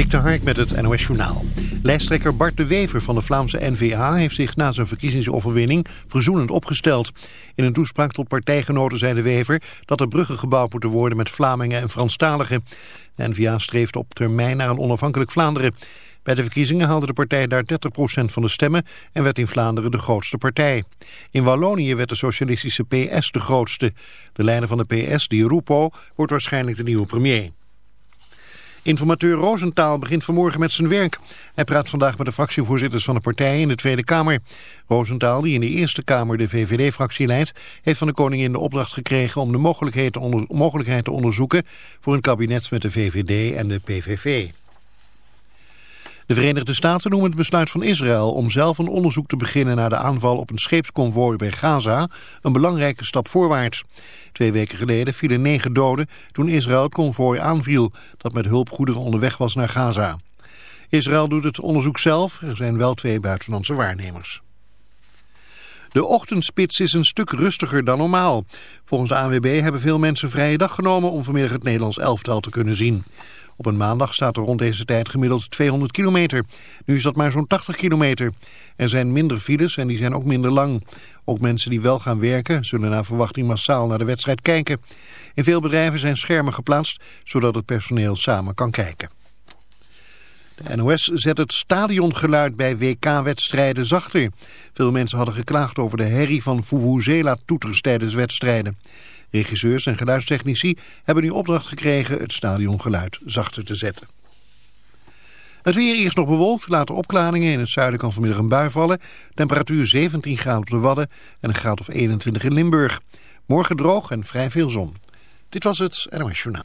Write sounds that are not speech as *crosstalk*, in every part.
Dik de Hark met het NOS Journaal. Lijsttrekker Bart de Wever van de Vlaamse NVA heeft zich na zijn verkiezingsoverwinning verzoenend opgesteld. In een toespraak tot partijgenoten zei de Wever dat er bruggen gebouwd moeten worden met Vlamingen en Franstaligen. De NVA streeft op termijn naar een onafhankelijk Vlaanderen. Bij de verkiezingen haalde de partij daar 30% van de stemmen en werd in Vlaanderen de grootste partij. In Wallonië werd de socialistische PS de grootste. De leider van de PS, Di Rupo, wordt waarschijnlijk de nieuwe premier. Informateur Roosentaal begint vanmorgen met zijn werk. Hij praat vandaag met de fractievoorzitters van de partij in de Tweede Kamer. Roosentaal, die in de Eerste Kamer de VVD-fractie leidt... heeft van de koningin de opdracht gekregen om de mogelijkheid mogelijkheid te onderzoeken... voor een kabinet met de VVD en de PVV. De Verenigde Staten noemen het besluit van Israël om zelf een onderzoek te beginnen naar de aanval op een scheepsconvooi bij Gaza een belangrijke stap voorwaarts. Twee weken geleden vielen negen doden toen Israël het konvooi aanviel dat met hulpgoederen onderweg was naar Gaza. Israël doet het onderzoek zelf, er zijn wel twee buitenlandse waarnemers. De ochtendspits is een stuk rustiger dan normaal. Volgens de ANWB hebben veel mensen vrije dag genomen om vanmiddag het Nederlands elftal te kunnen zien. Op een maandag staat er rond deze tijd gemiddeld 200 kilometer. Nu is dat maar zo'n 80 kilometer. Er zijn minder files en die zijn ook minder lang. Ook mensen die wel gaan werken zullen naar verwachting massaal naar de wedstrijd kijken. In veel bedrijven zijn schermen geplaatst zodat het personeel samen kan kijken. NOS zet het stadiongeluid bij WK-wedstrijden zachter. Veel mensen hadden geklaagd over de herrie van Vuvuzela-toeters tijdens wedstrijden. Regisseurs en geluidstechnici hebben nu opdracht gekregen het stadiongeluid zachter te zetten. Het weer eerst nog bewolkt, later opklaringen. In het zuiden kan vanmiddag een bui vallen. Temperatuur 17 graden op de Wadden en een graad of 21 in Limburg. Morgen droog en vrij veel zon. Dit was het NOS Journaal.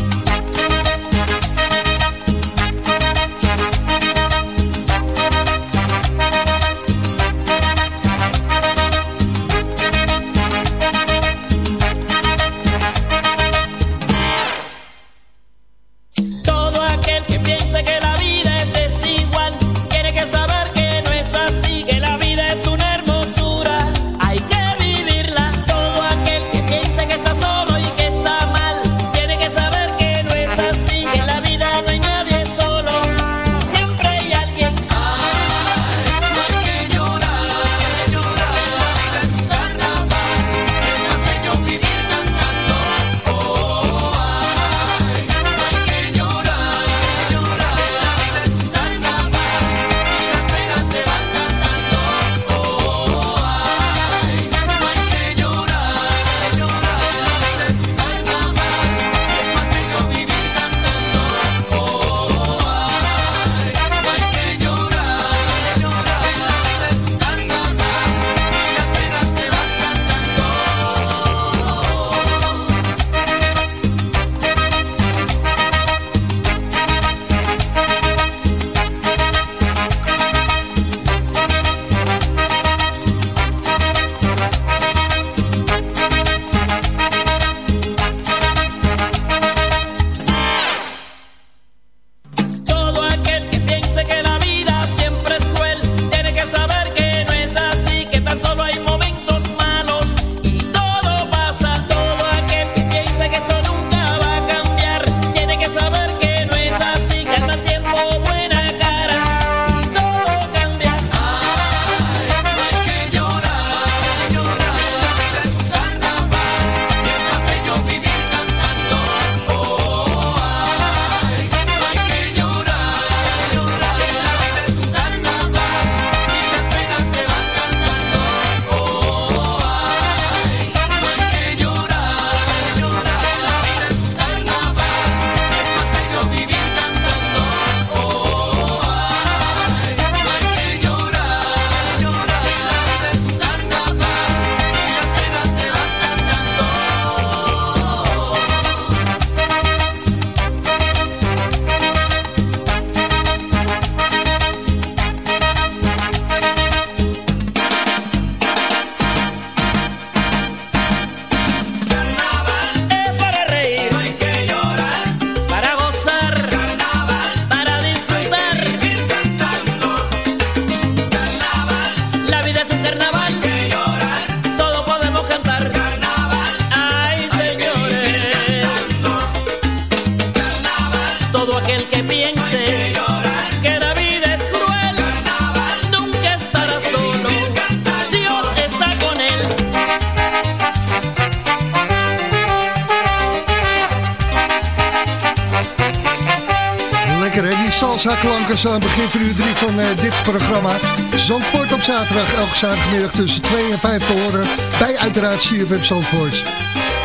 Elke zaterdagmiddag tussen 2 en 5 te horen. Bij uiteraard CFM Zandvoort.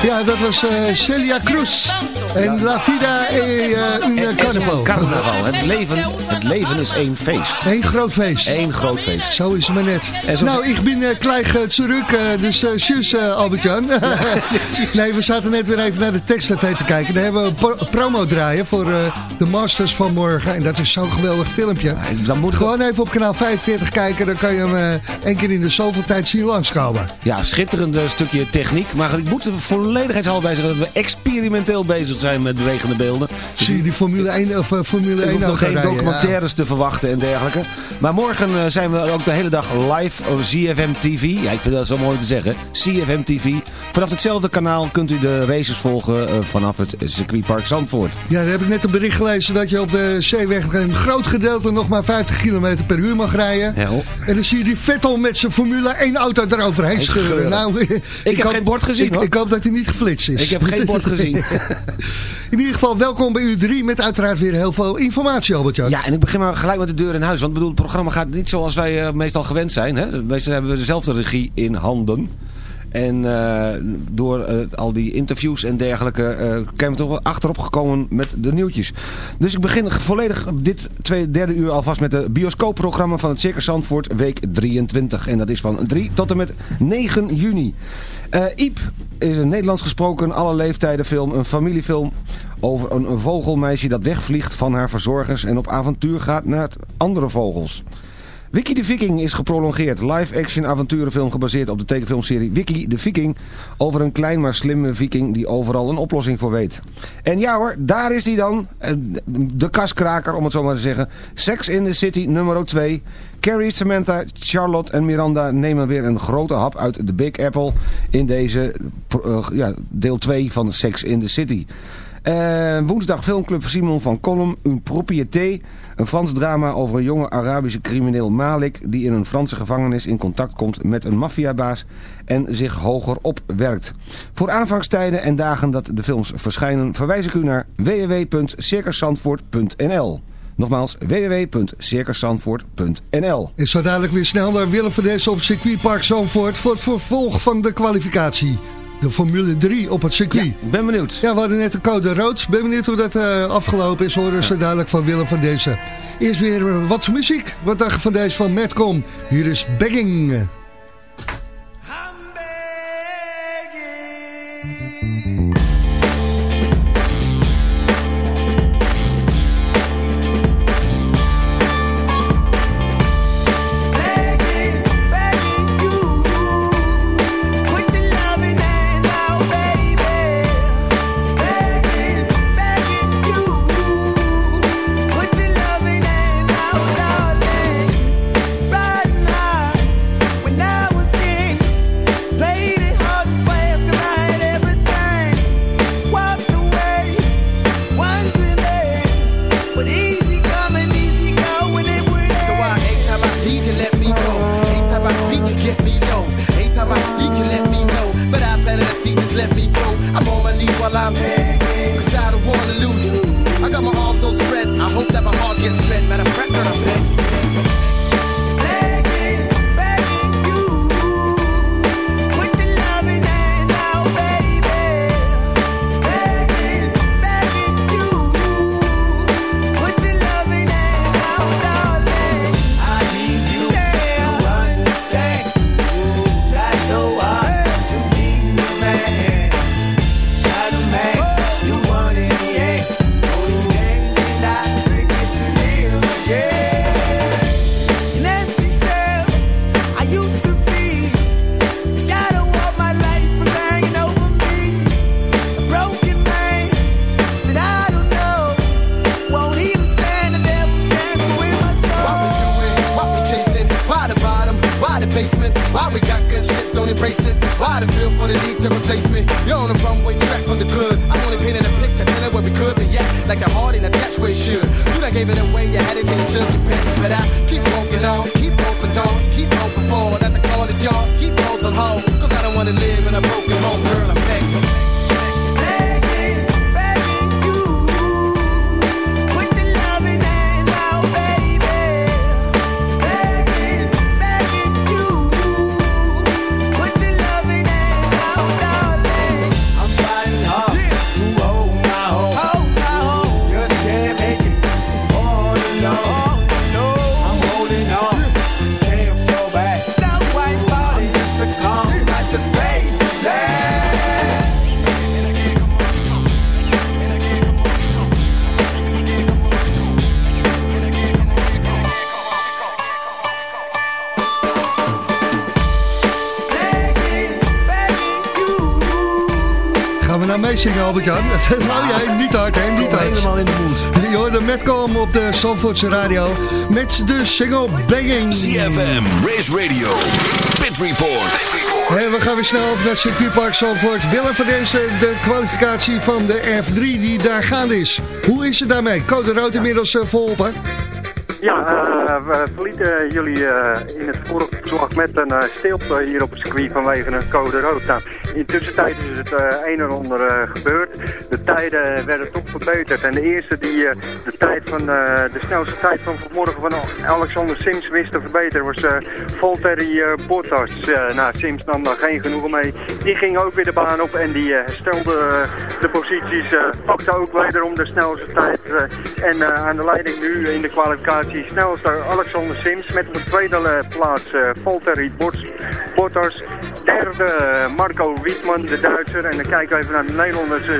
Ja, dat was eh, Celia Cruz. En La Vida e uh, Carnaval. Carnaval. Het leven, het leven is één feest. Eén groot feest. Eén groot feest. Zo is het maar net. Nou, ik ben uh, gleich uh, terug, dus uh, tjus Albert-Jan. *laughs* nee, we zaten net weer even naar de tekst-tv te kijken. Daar hebben we een pro- promo draaien voor de Masters van morgen. En dat is zo'n geweldig filmpje. Dan moet Gewoon even op kanaal 45 kijken, dan kan je hem één keer in de zoveel tijd zien langskomen. Ja, schitterend stukje techniek. Maar ik moet er volledigheidshalve bij zeggen dat we experimenteel bezig zijn met bewegende beelden. Zie je die Formule 1 of uh, Formule Er 1 hoeft nog geen ja. documentaires te verwachten en dergelijke. Maar morgen uh, zijn we ook de hele dag live op CFM TV. Ja, ik vind dat zo mooi te zeggen. CFM TV. Vanaf hetzelfde kanaal kunt u de races volgen uh, vanaf het circuitpark Zandvoort. Ja, daar heb ik net een bericht gelezen dat je op de zeeweg een groot gedeelte nog maar 50 km per uur mag rijden. Hel. En dan zie je die Vettel met zijn Formule 1 auto eroverheen scheuren. Nou, *laughs* ik, heb hoop- geen bord gezien, ik hoop dat hij niet geflitst is. Ik heb geen bord gezien. *laughs* *laughs* In ieder geval, welkom bij u 3 met uiteraard weer heel veel informatie, Albert-Jan. Ja, en ik begin maar gelijk met de deur in huis. Want bedoel, het programma gaat niet zoals wij uh, meestal gewend zijn. Hè? Meestal hebben we dezelfde regie in handen. En eh, door eh, al die interviews en dergelijke eh zijn we toch wel achterop gekomen met de nieuwtjes. Dus ik begin volledig dit tweede, derde uur alvast met het bioscoopprogramma van het Circus Zandvoort week 23. En dat is van 3 tot en met 9 juni. Eh Iep is een Nederlands gesproken, alle leeftijden film, een familiefilm over een vogelmeisje dat wegvliegt van haar verzorgers en op avontuur gaat naar andere vogels. Wiki de Viking is geprolongeerd. Live-action avonturenfilm gebaseerd op de tekenfilmserie Wiki de Viking. Over een klein maar slimme viking die overal een oplossing voor weet. En ja hoor, daar is hij dan. Eh, De kaskraker, om het zo maar te zeggen. Sex in the City nummer 2. Carrie, Samantha, Charlotte en Miranda nemen weer een grote hap uit de Big Apple. In deze eh, ja, deel 2 van Sex in the City. Eh, woensdag filmclub Simon van Kolm, Un Propriété. Een Frans drama over een jonge Arabische crimineel Malik... die in een Franse gevangenis in contact komt met een maffiabaas... en zich hoger opwerkt. Voor aanvangstijden en dagen dat de films verschijnen... verwijs ik u naar www.circuszandvoort.nl Nogmaals, www.circuszandvoort.nl En zo dadelijk weer snel naar Willem van Dessen op circuitpark Zandvoort... voor het vervolg van de kwalificatie. De Formule 3 op het circuit. Ik ben benieuwd. Ja, we hadden net de code rood. Ben benieuwd hoe dat eh, afgelopen is. Horen ze dadelijk van Willem van Dessen. Eerst weer eh, wat muziek. Wat dacht je van deze van Madcom? Hier is Begging. Op de Zandvoortse radio met de single Begging. CFM, Race Radio, Pit Report. En we gaan weer snel over naar circuitpark Zandvoort. Willem van deze de kwalificatie van de F3 die daar gaande is. Hoe is het daarmee? Code rood inmiddels eh, volop, hè? Ja, eh, we verlieten jullie eh, in het vorige verslag met een uh, stilte hier op het circuit vanwege een code rood. Nou, intussen tijd is het een en ander gebeurd. De tijden werden toch verbeterd. En de eerste die de tijd van de snelste tijd van vanmorgen van Alexander Sims wist te verbeteren was Valtteri Bottas. Nou, Sims nam daar geen genoegen mee. Die ging ook weer de baan op en die herstelde de posities. pakte ook wederom de snelste tijd. en aan de leiding nu in de kwalificatie snelste Alexander Sims met op de tweede eh, plaats eh Valtteri Bot- Bottas. Derde eh, Marco Wietman, de Duitser. En dan kijken we even naar de Nederlanders. Eh,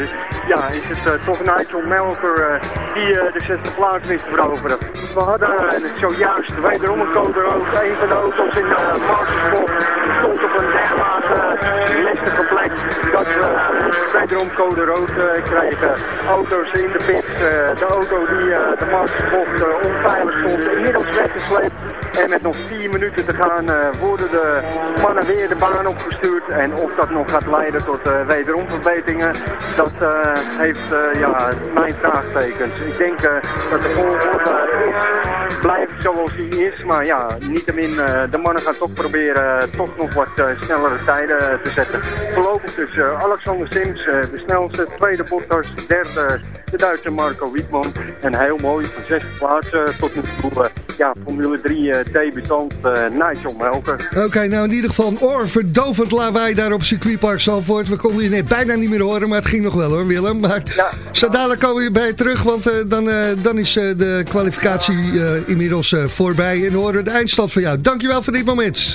ja, is het eh, toch Nigel Melker eh, die eh, de zesde plaats wist te veroveren. We hadden eh, zojuist wederom een code rood. Een van de auto's in de uh, stond op een dermate uh, lastige plek dat we wederom code rood eh, kregen. Auto's in de pits. eh, de auto die eh, de Mastersport eh, onveilig stond, inmiddels weggesleept. En met nog vier minuten te gaan eh, worden de mannen weer de baan opgestuurd. En of dat nog gaat leiden tot uh, wederom verbeteringen, dat uh, heeft ja, mijn vraagtekens. Ik denk dat de volgorde blijft zoals die is. Maar ja, niettemin, de mannen gaan toch proberen toch nog wat snellere tijden te zetten. Voorlopig dus Alexander Sims, de snelste, tweede Bottas, derde de Duitse Marco Wietman. En heel mooi, van zesde plaats uh, tot nu uh, ja, Formule 3 uh, debutant uh, Nigel Melker. Oké, okay, nou in ieder geval een oorverdovend lawaai daar op circuitpark Zalvoort. We konden je net bijna niet meer horen, maar het ging nog wel hoor Willem. Maar ja. zo dadelijk komen we bij je terug, want dan, dan is de kwalificatie inmiddels voorbij. En horen we de eindstand van jou. Dankjewel voor dit moment.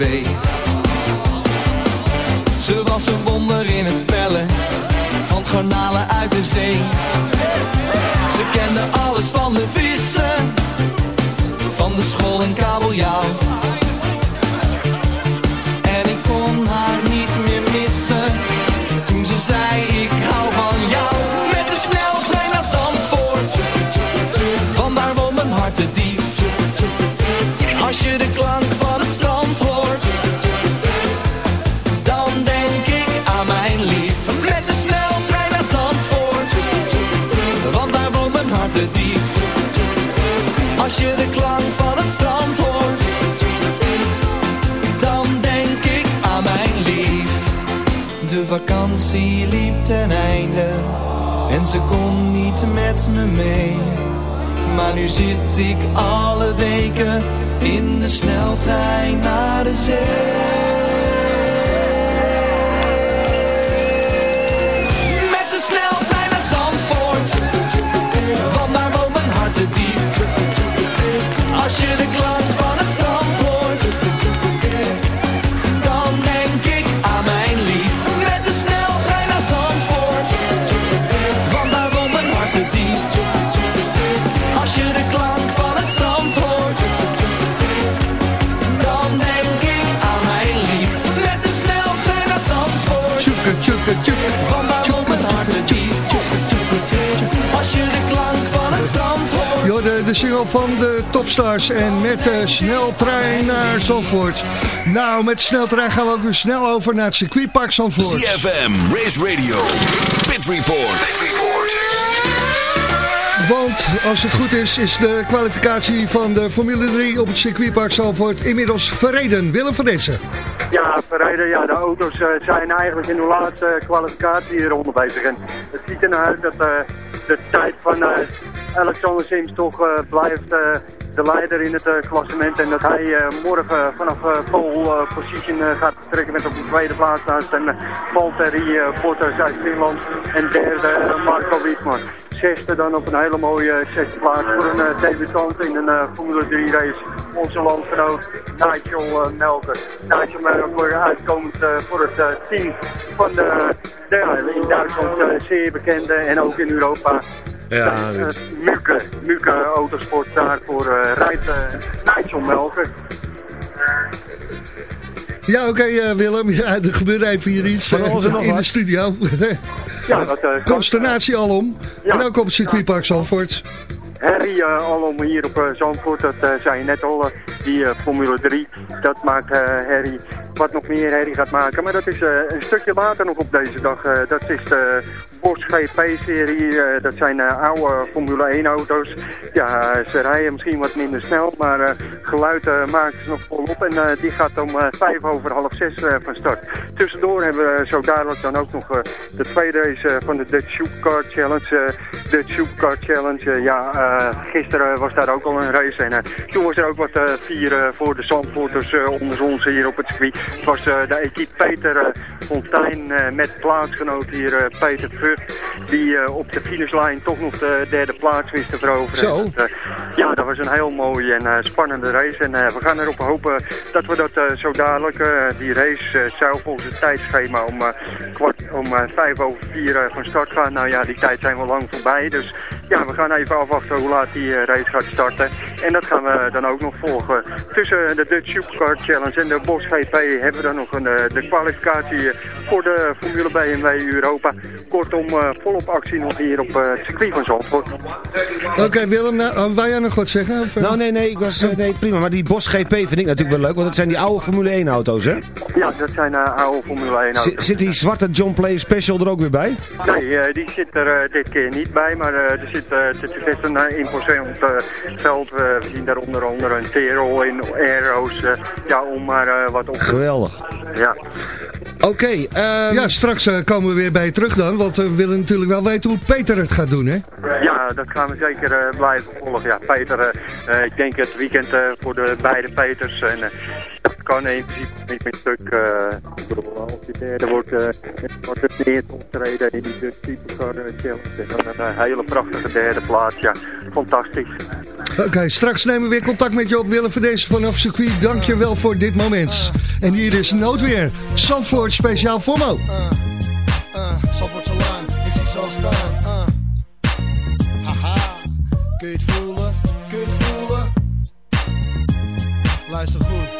Ze was een wonder in het spellen van garnalen uit de zee. Ze kende alles van de vissen, van de school en kabeljauw. Vakantie liep ten einde en ze kon niet met me mee. Maar nu zit ik alle weken in de sneltrein naar de zee. Met de sneltrein de single van de Topstars. En met de sneltrein naar Zandvoort. Nou, met de sneltrein gaan we ook weer snel over naar het circuitpark Zandvoort. CFM, Race Radio, Pit Report. Want als het goed is, is de kwalificatie van de Formule 3 op het circuitpark Zandvoort inmiddels verreden. Willem van Dessen. Ja, verreden, ja, de auto's eh, zijn eigenlijk in de laatste kwalificatieronde bezig. En het ziet er naar uit dat eh, de tijd van eh, Alexander Sims toch eh, blijft eh, de leider in het klassement. En dat hij morgen vanaf pole position gaat trekken met op de tweede plaats naast een Valtteri Bottas uit Finland. En derde Marco Wittmann. Zesde dan op een hele mooie eh, zesde plaats voor een uh, debutant in een eh, Formule 3 race. Onze landgenoot Nigel uh, Melker. Nigel Melker uitkomend uh, voor het uh, team van de, in Duitsland uh, zeer bekende en ook in Europa. Ja, uh, Muke, Muke Autosport daarvoor uh, rijdt Nigel Melker. Ja, oké okay, uh, Willem. Ja, er gebeurt even hier iets uh, in de studio. ja, dat, uh, Consternatie alom. Ja. En ook op het circuitpark Zandvoort. Harry uh, alom hier op uh, Zandvoort, dat uh, zei je net al, die Formule 3, dat maakt Harry, wat nog meer Harry gaat maken. Maar dat is een stukje later nog op deze dag, dat is de Bosch GP-serie, dat zijn oude Formule 1 auto's. Ja, ze rijden misschien wat minder snel, maar geluid maken ze nog volop en die gaat om vijf over half zes van start. Tussendoor hebben we zo dadelijk dan ook nog de tweede race van de Dutch Supercar Challenge. Dutch Supercar Challenge, ja... Gisteren was daar ook al een race en toen was er ook wat vieren voor de Zandvoorters onder ons hier op het circuit. Het was de equipe Peter Fontijn met plaatsgenoot hier Peter Vught die op de finishlijn toch nog de derde plaats wist te veroveren. Zo. Dat, ja, dat was een heel mooie en spannende race en we gaan erop hopen dat we dat zo dadelijk, die race zou volgens het tijdschema om, kwart, om vijf over vier van start gaan. Nou ja, die tijd zijn wel lang voorbij, dus ja, we gaan even afwachten hoe laat die uh, race gaat starten. En dat gaan we dan ook nog volgen. Tussen de Dutch Supercar Challenge en de Bosch GP hebben we dan nog een, uh, de kwalificatie voor de Formule BMW Europa. Kortom, uh, volop actie nog hier op het circuit van Zandvoort. Oké okay, Willem, nou, wou jij nog wat zeggen? Of, nou nee, nee, ik was, nee, prima. Maar die Bosch GP vind ik natuurlijk wel leuk, want dat zijn die oude Formule 1 auto's hè? Ja, dat zijn oude Formule 1 auto's. Z zit die zwarte John Play Special er ook weer bij? Nee, die zit er dit keer niet bij, maar er zit het best een imposant uh, veld. we zien daar onder andere een Terol in, Aero's, ja, om maar wat op te... Geweldig. Ja. Oké. Okay, um... Ja, straks komen we weer bij je terug dan, want we willen natuurlijk wel weten hoe Peter het gaat doen, hè? Ja, dat gaan we zeker blijven volgen. Ja, Peter, ik denk het weekend voor de beide Peters en dat kan in principe niet meer stuk. ik bedoel, als die derde wordt, wordt het meer optreden in die Dutch Supercar Challenge. En dan een hele prachtige derde plaats, ja. Fantastisch. Oké, okay, straks nemen we weer contact met je op Willem van deze vanaf circuit. Dank je wel voor dit moment. En hier is Noodweer. Zandvoort speciaal voor Mo. Zo lang, ik zie zo staan. Uh. Haha, kun je het voelen? Kun je het voelen? Luister goed.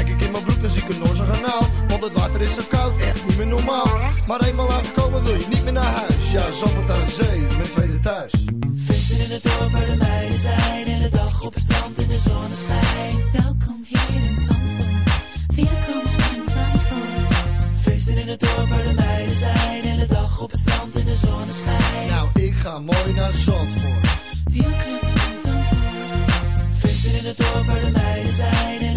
Kijk ik in mijn broek, dan zie ik een Noorse kanaal. Want het water is zo koud, echt niet meer normaal. Maar eenmaal aangekomen wil je niet meer naar huis. Ja, Zandvoort aan zee, mijn tweede thuis. Feesten in het dorp waar de meiden zijn. En de dag op het strand in de zonneschijn. Welkom hier in Zandvoort. Welkom in Zandvoort. Feesten in het dorp waar de meiden zijn. En de dag op het strand in de zonneschijn. Nou, ik ga mooi naar Zandvoort. Welkom in Zandvoort. Feesten in het dorp waar de meiden zijn.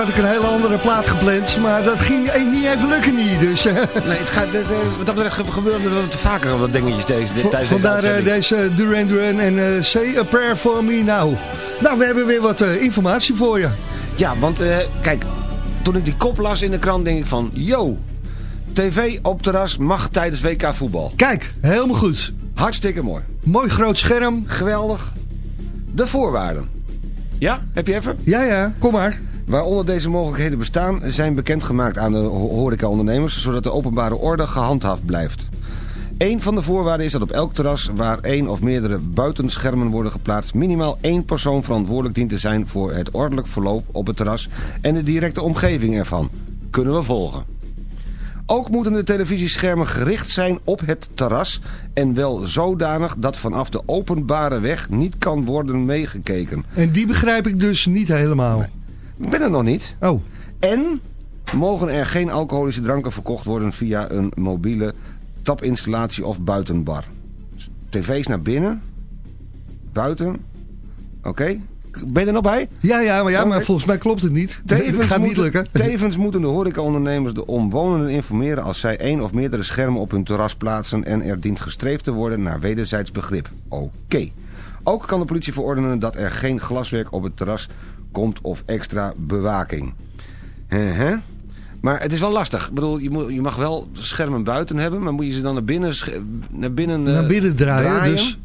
Had ik een hele andere plaat gepland, maar dat ging e- niet even lukken niet. Dus, eh, Nee, het gaat, eh, eh, wat dat betreft ge- gebeuren er wat vaker wat dingetjes deze, dit- tijdens deze vandaar eh, uitzending. deze Duran Duran en eh, Say a Prayer for Me Now. Nou, we hebben weer wat eh, informatie voor je. Ja, want eh, kijk, toen ik die kop las in de krant denk ik van... Yo, tv op terras mag tijdens WK voetbal. Kijk, helemaal goed. Hartstikke mooi. Mooi groot scherm. Geweldig. De voorwaarden. Ja, heb je even? Ja, ja, kom maar. Waaronder deze mogelijkheden bestaan zijn bekendgemaakt aan de ho- horecaondernemers... zodat de openbare orde gehandhaafd blijft. Een van de voorwaarden is dat op elk terras waar één of meerdere buitenschermen worden geplaatst... minimaal één persoon verantwoordelijk dient te zijn voor het ordelijk verloop op het terras... en de directe omgeving ervan. Kunnen we volgen. Ook moeten de televisieschermen gericht zijn op het terras... en wel zodanig dat vanaf de openbare weg niet kan worden meegekeken. En die begrijp ik dus niet helemaal. Ik ben er nog niet. Oh. En mogen er geen alcoholische dranken verkocht worden via een mobiele tapinstallatie of buitenbar. Dus TV's naar binnen. Buiten. Oké. Ben je er nog bij? Ja, ja, maar, ja, maar volgens mij klopt het niet. Tevens, *laughs* het gaat niet moeten, lukken. *laughs* tevens moeten de horecaondernemers de omwonenden informeren als zij één of meerdere schermen op hun terras plaatsen en er dient gestreefd te worden naar wederzijds begrip. Oké. Ook kan de politie verordenen dat er geen glaswerk op het terras komt of extra bewaking. Hè? Maar het is wel lastig. Ik bedoel, je, moet, je mag wel schermen buiten hebben, maar moet je ze dan naar binnen, naar binnen, eh, Naar binnen draaien, dus.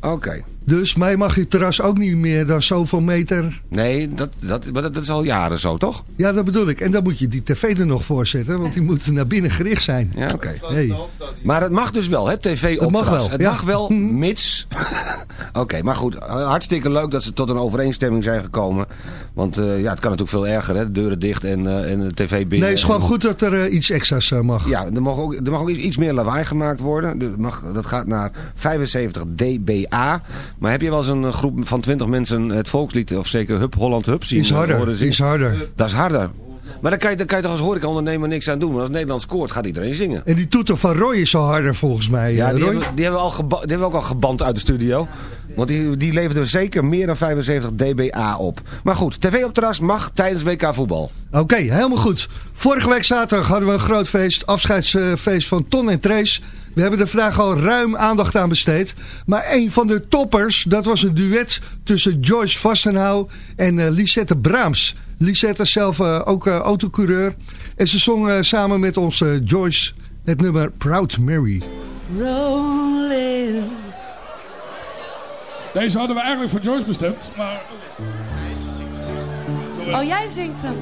Oké. Dus mij mag je terras ook niet meer dan zoveel meter. Nee, dat, dat, maar dat, dat is al jaren zo, toch? Ja, dat bedoel ik. En dan moet je die tv er nog voor zetten, want die moet naar binnen gericht zijn. Ja, oké. Hey. Maar het mag dus wel, hè, tv op mag terras. wel, Het ja. mag wel, mits... *laughs* Oké, maar goed, hartstikke leuk dat ze tot een overeenstemming zijn gekomen. Want eh, ja, het kan natuurlijk veel erger, hè. De deuren dicht en, eh, en de tv binnen. Nee, het is gewoon En- goed dat er eh, iets extra's mag. Ja, er mag, ook, er mag ook iets meer lawaai gemaakt worden. Er mag, dat gaat naar 75 dBA. Maar heb je wel eens een eh, groep van 20 mensen het volkslied, of zeker Hup Holland Hup zien Is eh, harder, horen zingen? is harder. Dat is harder. Maar daar kan je, daar kan je toch als horecaondernemer niks aan doen. Want als Nederland scoort, gaat iedereen zingen. En die toeter van Roy is al harder volgens mij. Ja, eh, die Roy. hebben, die, hebben we al geba- die hebben we ook al geband uit de studio. Want die, die levert er zeker meer dan 75 dBA op. Maar goed, tv op terras mag tijdens WK voetbal. Oké, helemaal goed. Vorige week zaterdag hadden we een groot feest, afscheidsfeest van Ton en Trace. We hebben er vandaag al ruim aandacht aan besteed. Maar een van de toppers, dat was een duet tussen Joyce Vastenhouw en eh, Lisette Braams. Lisette is zelf eh, ook eh, autocoureur. En ze zong samen met ons eh, Joyce het nummer Proud Mary. Rolling. Deze hadden we eigenlijk voor Joyce bestemd, maar... Oh, jij zingt hem.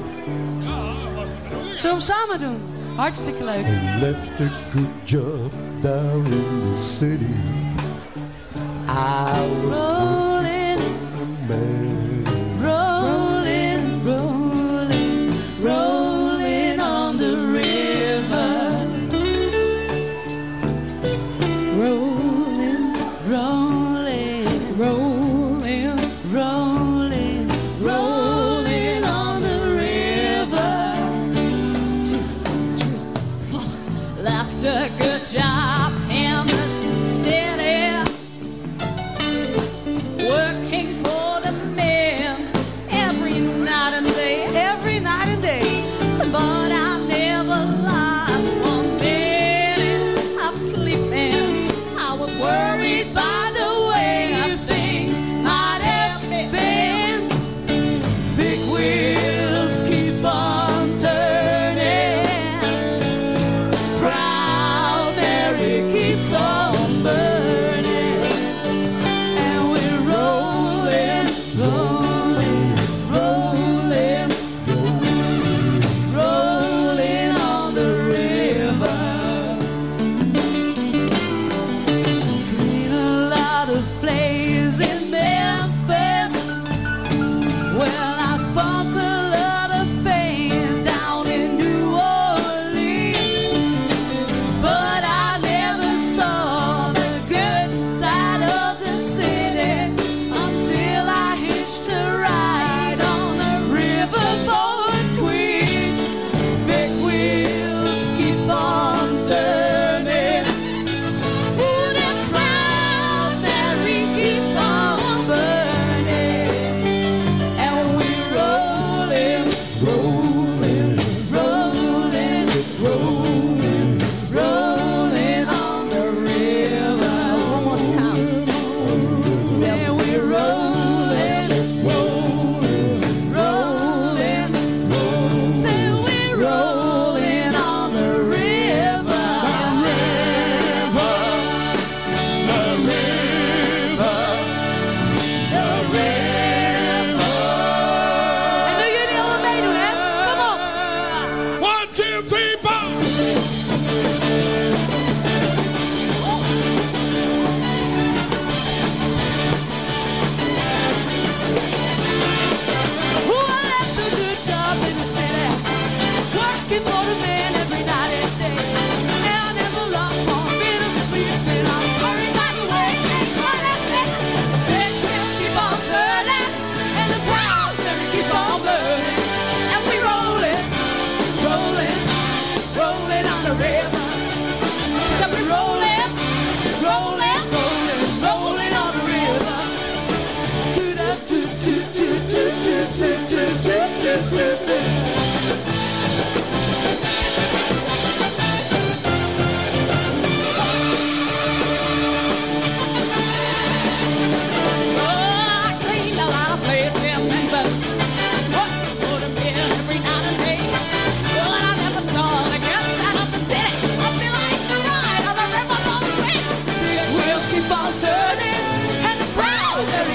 Zullen we hem samen doen? Hartstikke leuk. left a good job down in the city. I was rolling,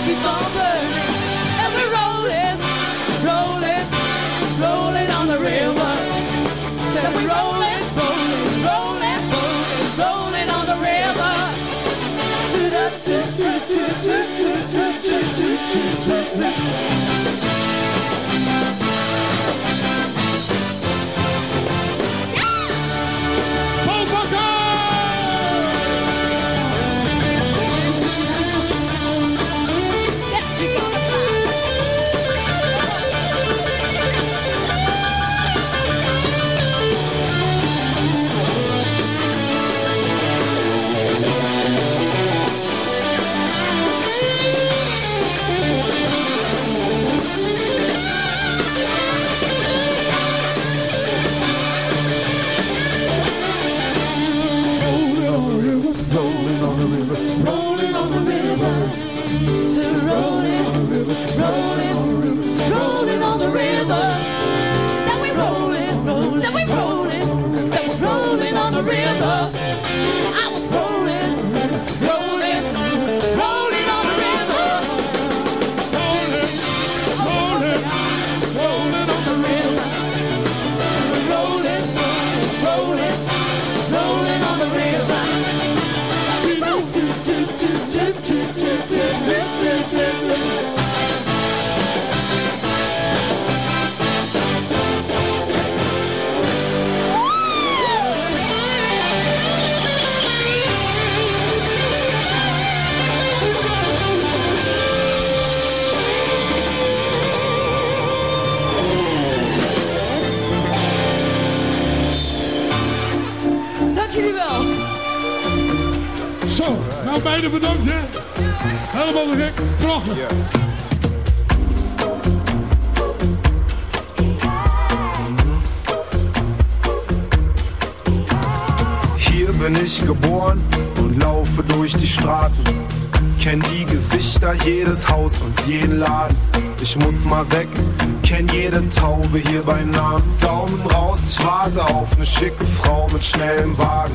before. Zo, nou beide bedankt hè. Helemaal de gek. Prachtig. Hier bin ich geboren und laufe durch die Straßen. Kenn die Gesichter, jedes Haus und jeden Laden. Ich muss mal weg, kenn jede Taube hier bei Namen. Daumen raus, ich warte auf ne schicke Frau mit schnellem Wagen.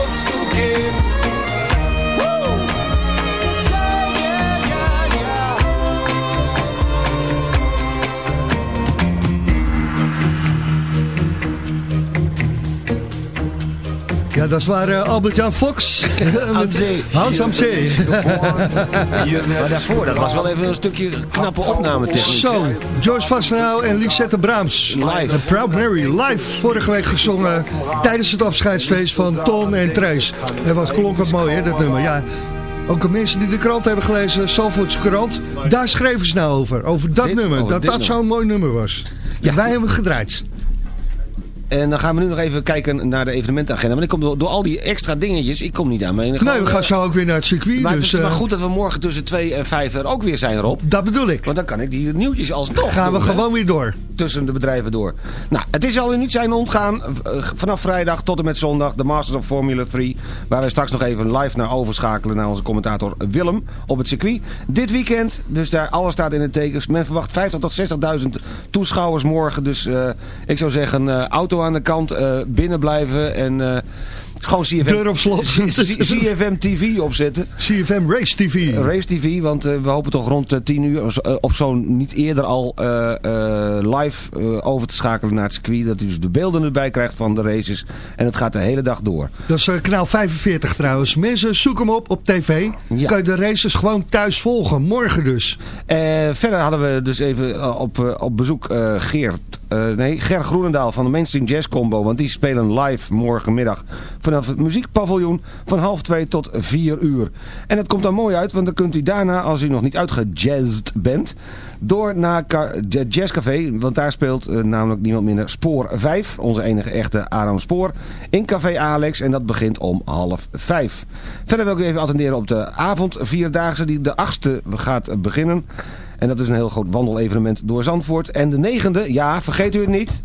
Ja, dat waren Albert-Jan Fox. Zee. *laughs* Hans am Zee. Maar daarvoor, dat was wel even een stukje knappe opname techniek. Zo, George Vastenau en Lisette Braams. Live. En Proud Mary, live. Vorige week gezongen tijdens het afscheidsfeest van Ton en Trace. En wat klonk wat mooi, hè, dat nummer. Ja, ook de mensen die de krant hebben gelezen, Salvoorts krant, daar schreven ze nou over. Over dat Dit- nummer, over dat dat zo'n mooi nummer was. Ja, wij hebben het gedraaid. En dan gaan we nu nog even kijken naar de evenementagenda. Want ik kom door, door al die extra dingetjes, ik kom niet aan mee. Nee, we gaan zo ook weer naar het circuit. Maar dus, het is maar eh, goed dat we morgen tussen 2 en 5 er ook weer zijn, Rob. Dat bedoel ik. Want dan kan ik die nieuwtjes alsnog gaan we hè. gewoon weer door. Tussen de bedrijven door. Nou, het is al niet zijn ontgaan. eh, Vanaf vrijdag tot en met zondag de Masters of Formula 3. Waar wij straks nog even live naar overschakelen naar onze commentator Willem op het circuit. Dit weekend, dus daar alles staat in het teken. Men verwacht 50 tot 60.000 toeschouwers morgen. Dus eh, ik zou zeggen, eh, auto aan de kant, eh, binnen blijven en... eh, Gewoon CFM, Deur op slot. *laughs* CFM TV opzetten. CFM Race TV. Race TV, want eh, we hopen toch rond eh, 10 uur of zo- of zo niet eerder al live over te schakelen naar het circuit. Dat u dus de beelden erbij krijgt van de races. En het gaat de hele dag door. Dat is kanaal 45 trouwens. Mensen, zoek hem op op tv. Kan je de races gewoon thuis volgen. Morgen dus. Verder hadden we dus even op, op bezoek Geert, eh, nee, Ger Groenendaal van de Mainstream Jazz Combo. Want die spelen live morgenmiddag vanaf het muziekpaviljoen van half twee tot vier uur. En het komt dan mooi uit, want dan kunt u daarna, als u nog niet uitgejazzed bent, door naar Ca- Ja- Jazzcafé. Want daar speelt eh, namelijk niemand minder Spoor 5, onze enige echte Aram Spoor, in Café Alex. En dat begint om half vijf. Verder wil ik u even attenderen op de avond Vierdaagse die de achtste gaat beginnen. En dat is een heel groot wandelevenement door Zandvoort. En de negende, ja, vergeet u het niet.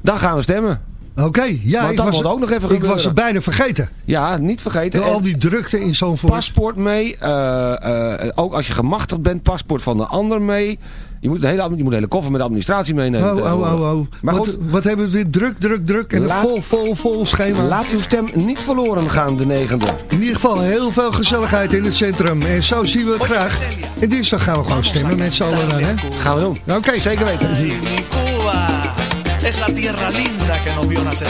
Dan gaan we stemmen. Oké, ja, Want ik dat was, ook nog even ik gebeuren. was er bijna vergeten. Ja, niet vergeten. Door al die drukte in zo'n paspoort mee. eh, eh, ook als je gemachtigd bent, paspoort van de ander mee. Je moet, een hele, je moet een hele koffer met administratie meenemen. Oh, oh, oh, oh. Maar wat, goed, wat hebben we weer druk, druk, druk en een Laat- vol, vol, vol schema. laat uw stem niet verloren gaan, de negende. In ieder geval heel veel gezelligheid in het centrum. En zo zien we het graag. En dinsdag gaan we gewoon stemmen met z'n allen dan, hè? Gaan we doen. Oké. Zeker weten. Mi Cuba es la tierra linda que nos vio nacer.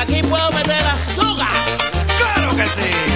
Aquí puedo meter azúcar. ¡Claro que sí!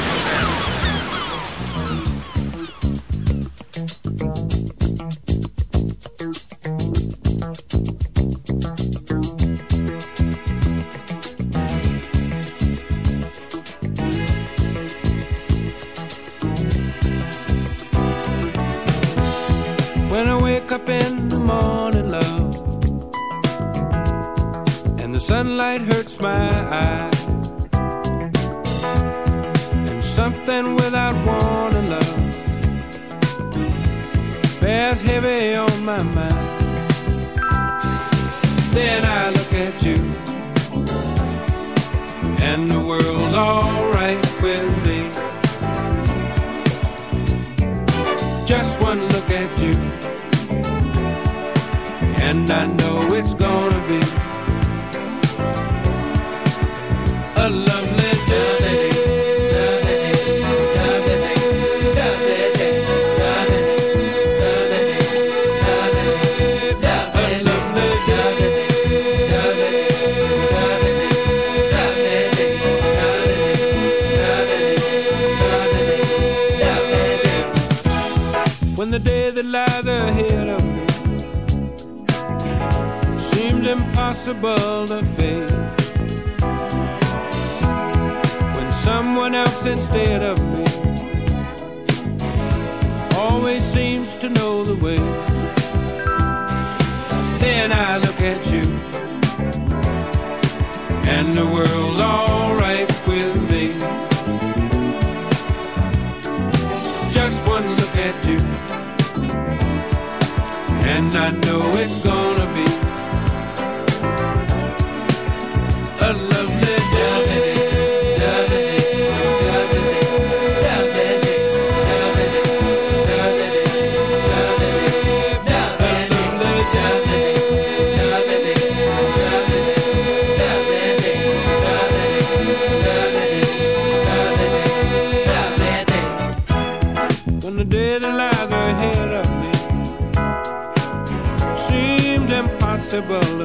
Without warning, love, bears heavy on my mind. Then I look at you, and the world's alright with me. Just one look at you and I know it's gonna be Then I look at you, and the world's alright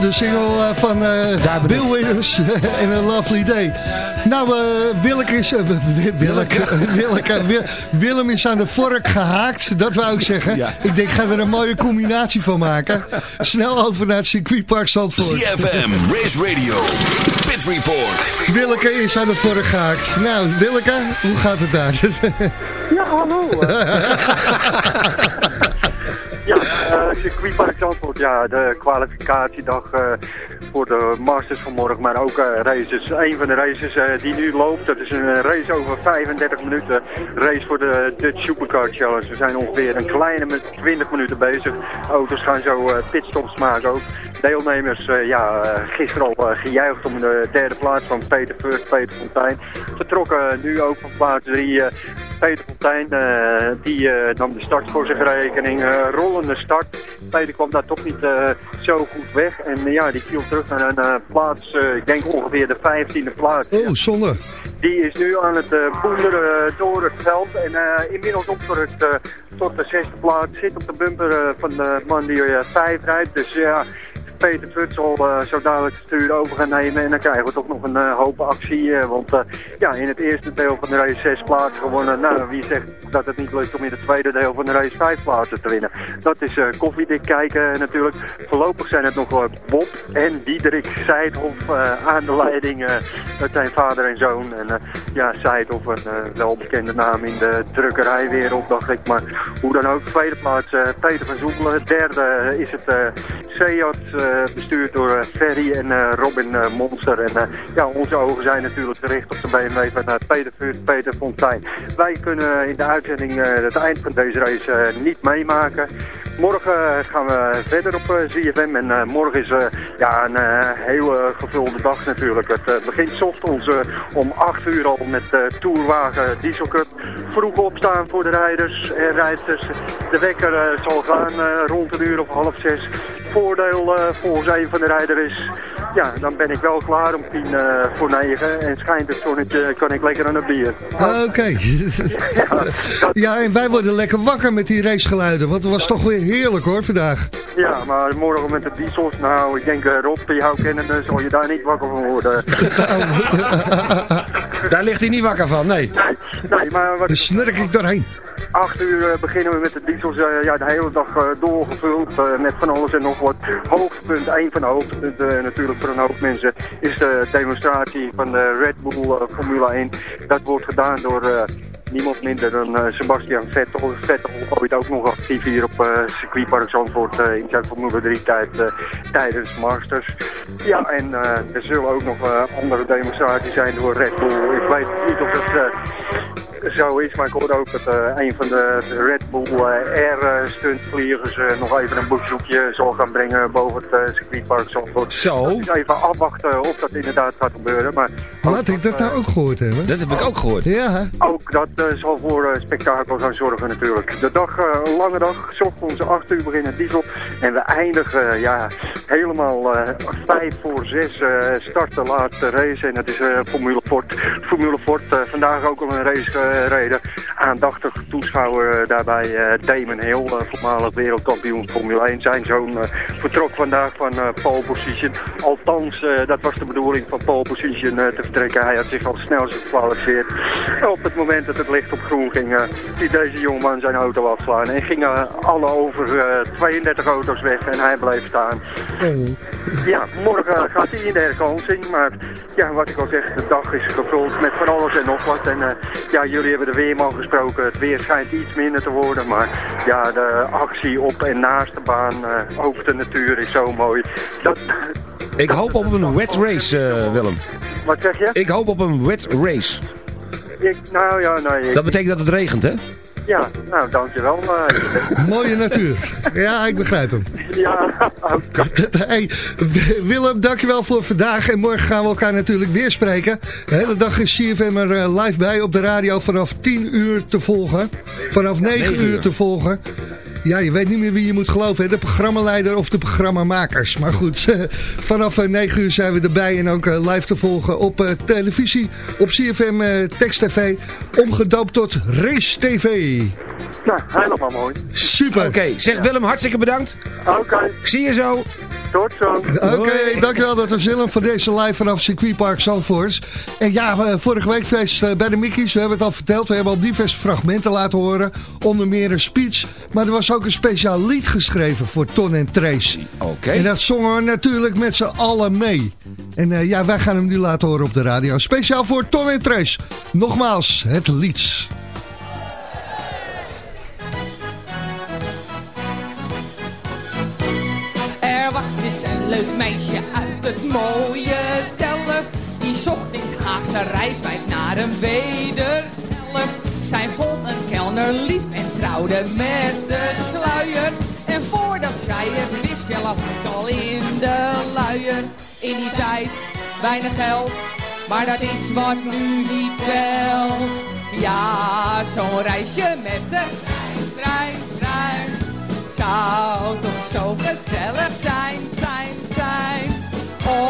de single eh, van eh, Bill Withers *laughs* en A Lovely Day. Nou, eh *laughs* Willeke is, Wi- Willeke, Willeke, Wil- Willem is aan de vork gehaakt, dat wou ik zeggen. Ik denk, ga er een mooie combinatie van maken. Snel over naar het circuitpark Zandvoort. CFM, Race Radio, Pit Report. Willeke is aan de vork gehaakt. Nou, Willeke, hoe gaat het daar? *laughs* Ja, hallo. Circuitpark Zandvoort. Ja, de kwalificatiedag eh, voor de Masters vanmorgen, maar ook eh, races. Een van de races eh, die nu loopt, dat is een race over 35 minuten. Race voor de Dutch Supercar Challenge. We zijn ongeveer een kleine met 20 minuten bezig. Auto's gaan zo eh, pitstops maken ook. Deelnemers, eh, ja, eh, gisteren al eh, gejuicht om de derde plaats van Peter First, Peter Fontijn. Vertrokken nu ook van plaats 3 Peter Fontijn, eh, die eh, nam de start voor zijn rekening. eh, rollende start. Peter kwam daar toch niet eh, zo goed weg. En eh, ja, die viel terug naar een eh, plaats, eh, ik denk ongeveer de 15e plaats. Oh, zonde. Die is nu aan het uh, boenderen door het veld en inmiddels opgerukt tot de zesde plaats. Zit op de bumper van de man die vijf rijdt. Dus ja, Peter Futs zal eh, zo dadelijk het stuur over gaan nemen. En dan krijgen we toch nog een eh, hoop actie. eh, want ja, in het eerste deel van de race zes plaatsen gewonnen. Nou, wie zegt dat het niet lukt om in het tweede deel van de race vijf plaatsen te winnen? Dat is koffiedik kijken natuurlijk. Voorlopig zijn het nog Bob en Diederik Seidhoff aan de leiding. met zijn vader en zoon. En ja, Seidhoff een welbekende naam in de drukkerijwereld, dacht ik. Maar hoe dan ook, tweede plaats Peter van Zoekelen. Derde is het Seat, bestuurd door eh, Ferry en eh, Robin eh, Monster. En eh, ja, onze ogen zijn natuurlijk gericht op de BMW van eh, Peter Vuurt, Peter Fontijn. Wij kunnen in de uitzending eh, het eind van deze race eh, niet meemaken. Morgen eh, gaan we verder op eh, ZFM en eh, morgen is eh, ja, een eh, hele gevulde dag natuurlijk. Het eh, begint ochtends eh, om 8 uur al met Tourwagen Diesel Cup. Vroeg opstaan voor de rijders en rijders. De wekker eh, zal gaan eh, rond een uur of half zes. Voordeel eh, volgens een van de rijders is, ja, dan ben ik wel klaar om tien eh, voor negen. En schijnt het zonnetje, kan ik lekker aan het bier. Ah, Oké. *laughs* ja, en wij worden lekker wakker met die racegeluiden. Want het was toch weer heerlijk hoor vandaag. Ja, maar morgen met de diesels, nou, ik denk uh, Rob, jou kennende, zal je daar niet wakker van worden. *laughs* Daar ligt hij niet wakker van, nee. Nee, maar wat... Snurk ik doorheen. 8 uur eh, beginnen we met de diesels, eh, ja, de hele dag eh, doorgevuld eh, met van alles en nog wat. Hoogtepunt, een van de hoogtepunten natuurlijk voor een hoop mensen, is de demonstratie van de Red Bull Formule 1. Dat wordt gedaan door niemand minder dan eh, Sebastian Vettel. Vettel ooit ook nog actief hier op eh circuitpark Zandvoort eh, in zijn Formule 3 tijd tijdens Masters. Ja, en er zullen ook nog andere demonstraties zijn door Red Bull. Ik weet niet of het zo is, maar ik hoorde ook dat eh, een van de, Red Bull eh, Air eh, stuntvliegers eh, nog even een bezoekje zal gaan brengen boven het circuitpark Zandvoort. Zo? Dus even afwachten of dat inderdaad gaat gebeuren. Maar Laat ik dat nou ook gehoord hebben. Dat heb ik ook gehoord. Ja. ook dat eh, zal voor spektakel gaan zorgen natuurlijk. De dag, eh, een lange dag, ochtends 8 uur beginnen diesel. En we eindigen ja, helemaal eh 5 voor 6 eh start de laatste race. En dat is eh, Formule Ford. Formule Ford eh, vandaag ook al een race Aandachtig toeschouwer eh, daarbij eh, Damon Hill, eh, voormalig wereldkampioen Formule 1. Zijn zoon vertrok vandaag van pole position. Althans, dat was de bedoeling van pole position te vertrekken. Hij had zich al snel gekwalificeerd. Op het moment dat het licht op groen ging, liet deze jongeman zijn auto afslaan. En gingen alle over eh, 32 auto's weg en hij bleef staan. Ja, morgen gaat hij in de herkansing. Maar ja, wat ik al zeg, de dag is gevuld met van alles en nog wat. En eh, ja, jullie hebben de weerman gesproken. Het weer schijnt iets minder te worden. Maar ja, de actie op en naast de baan eh, over de natuur is zo mooi. Dat, Ik hoop op een wet race, eh, Willem. wat zeg je? Ik hoop op een wet race. Ik, nou ja, nee. ik- Dat betekent dat het regent, hè? Ja, nou dankjewel. eh Mooie natuur. Ja, ik begrijp hem. ja, Hey, Willem, dankjewel voor vandaag. En morgen gaan we elkaar natuurlijk weer spreken. De hele dag is CFM er eh, live bij op de radio vanaf 10 uur te volgen. Vanaf 9 9 uur uur. te volgen. Ja, je weet niet meer wie je moet geloven. hè? De programmaleider of de programmamakers. Maar goed, *laughs* vanaf eh, 9 uur zijn we erbij. En ook eh, live te volgen op eh, televisie. Op CFM eh, Text TV. Omgedoopt tot Race TV. nou, helemaal mooi. Super. Oké, zeg Willem, hartstikke bedankt. Oké, Ik zie je zo. tot zo. Oké, dankjewel. Dat was Willem van deze live vanaf circuitpark Zandvoort. En ja, eh, vorige week feest eh, bij de Mickey's. We hebben het al verteld. We hebben al diverse fragmenten laten horen. Onder meer een speech. Maar er was ook een speciaal lied geschreven voor Ton en Trace. Oké. En dat zongen we natuurlijk met z'n allen mee. En eh, ja, wij gaan hem nu laten horen op de radio. Speciaal voor Ton en Trace. Nogmaals, het lied. Er was eens een leuk meisje uit het mooie Delft. Die zocht in het Haagse Rijswijk naar een wederhelft. Zij vond een kelner lief en trouwde met de sluier. En voordat zij het wist, zelf ze al in de luier. In die tijd weinig geld, maar dat is wat nu niet telt. Ja, zo'n reisje met de trein, trein. Zou toch zo gezellig zijn, zijn, zijn. Oh.